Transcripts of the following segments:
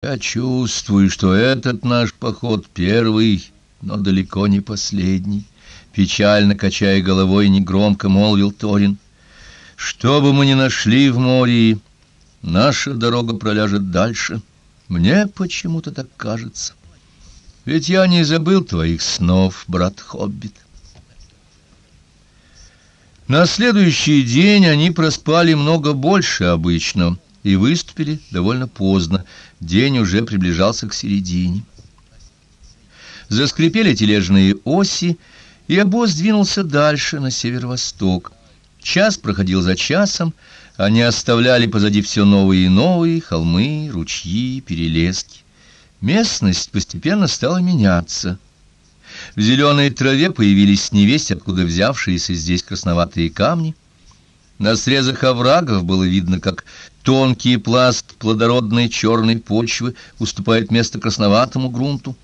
Я чувствую, что этот наш поход первый, но далеко не последний. Печально качая головой, негромко молвил Торин. Что бы мы ни нашли в море, наша дорога проляжет дальше. Мне почему-то так кажется. Ведь я не забыл твоих снов, брат Хоббит. На следующий день они проспали много больше обычного и выступили довольно поздно. День уже приближался к середине. Заскрипели тележные оси, и обоз двинулся дальше, на северо-восток. Час проходил за часом, они оставляли позади все новые и новые холмы, ручьи, перелески. Местность постепенно стала меняться. В зеленой траве появились невесть, откуда взявшиеся здесь красноватые камни. На срезах оврагов было видно, как тонкий пласт плодородной черной почвы уступает место красноватому грунту.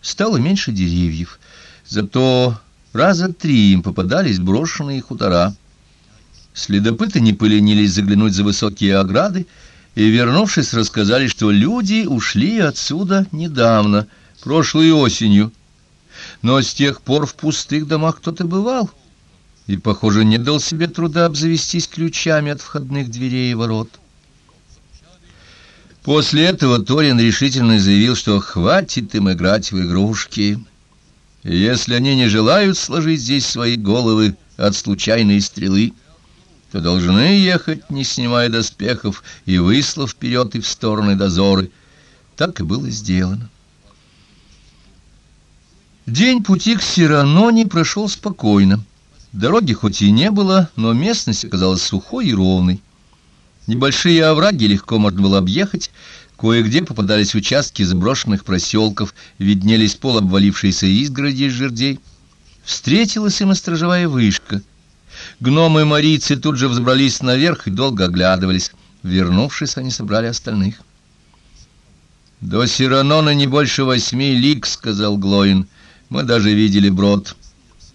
Стало меньше деревьев, зато раза три им попадались брошенные хутора. Следопыты не поленились заглянуть за высокие ограды, и, вернувшись, рассказали, что люди ушли отсюда недавно, прошлой осенью. Но с тех пор в пустых домах кто-то бывал, и, похоже, не дал себе труда обзавестись ключами от входных дверей и ворот. После этого Торин решительно заявил, что хватит им играть в игрушки. Если они не желают сложить здесь свои головы от случайной стрелы, то должны ехать, не снимая доспехов, и выслав вперед и в стороны дозоры. Так и было сделано. День пути к Сираноне прошел спокойно. Дороги хоть и не было, но местность оказалась сухой и ровной. Небольшие овраги легко можно было объехать, кое-где попадались участки заброшенных проселков, виднелись полуобвалившиеся изгороди из жердей. Встретилась им и сторожевая вышка. Гномы-марийцы тут же взбрались наверх и долго оглядывались. Вернувшись, они собрали остальных. «До Сиранона не больше восьми лиг», — сказал Глоин. «Мы даже видели брод».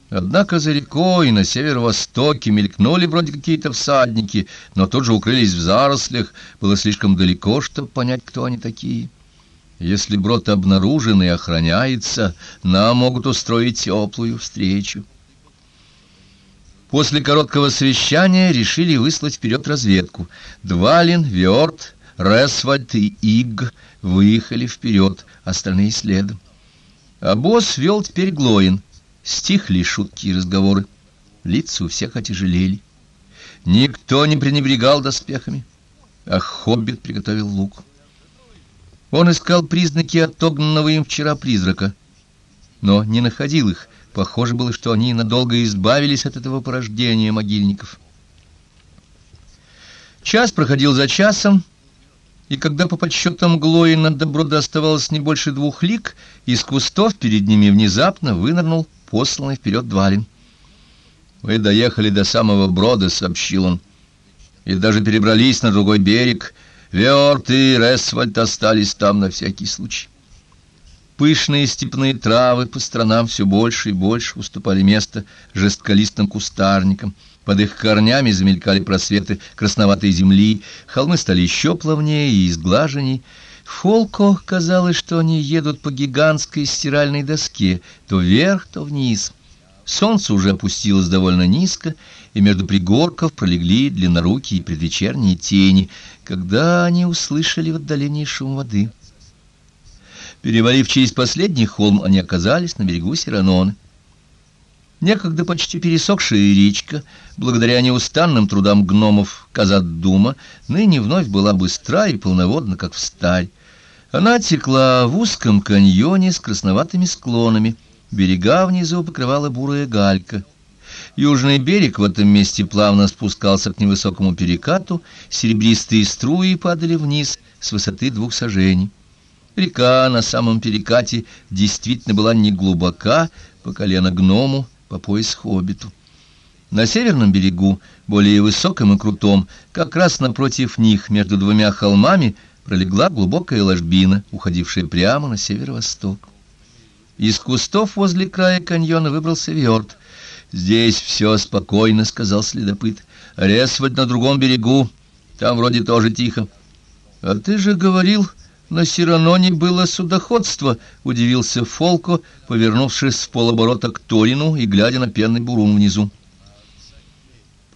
Однако за рекой на северо-востоке мелькнули вроде какие-то всадники, но тут же укрылись в зарослях, было слишком далеко, чтобы понять, кто они такие. Если брод обнаружен и охраняется, нам могут устроить теплую встречу. После короткого совещания решили выслать вперед разведку. Двалин, Виорт, Ресвальд и Иг выехали вперед, остальные следом. А босс вел теперь Глоин — Стихли шутки и разговоры. Лица у всех отяжелели. Никто не пренебрегал доспехами, а хоббит приготовил лук. Он искал признаки отогнанного им вчера призрака, но не находил их. Похоже было, что они надолго избавились от этого порождения могильников. Час проходил за часом, и когда по подсчетам Глоина до брода оставалось не больше двух лик, из кустов перед ними внезапно вынырнул посланный вперед Двалин. «Мы доехали до самого брода», — сообщил он, — «и даже перебрались на другой берег. Веорт и Ресвальд остались там на всякий случай». Пышные степные травы по сторонам все больше и больше уступали место жестколистным кустарникам. Под их корнями замелькали просветы красноватой земли, холмы стали еще плавнее и изглаженней, Фолко казалось, что они едут по гигантской стиральной доске, то вверх, то вниз. Солнце уже опустилось довольно низко, и между пригорков пролегли длиннорукие предвечерние тени, когда они услышали в отдалении шум воды. Перевалив через последний холм, они оказались на берегу Сираноны. Некогда почти пересохшая речка, благодаря неустанным трудам гномов Казат-Дума, ныне вновь была быстра и полноводна, как в сталь. Она текла в узком каньоне с красноватыми склонами, берега внизу покрывала бурая галька. Южный берег в этом месте плавно спускался к невысокому перекату, серебристые струи падали вниз с высоты двух сажений. Река на самом перекате действительно была не глубока, по колено гному, по пояс хоббиту. На северном берегу, более высоком и крутом, как раз напротив них, между двумя холмами, пролегла глубокая ложбина, уходившая прямо на северо-восток. Из кустов возле края каньона выбрался Вьорд. «Здесь все спокойно», — сказал следопыт. «Ресвать на другом берегу, там вроде тоже тихо». «А ты же говорил, на Сираноне было судоходство, удивился Фолко, повернувшись в полоборота к Торину и глядя на пенный бурун внизу.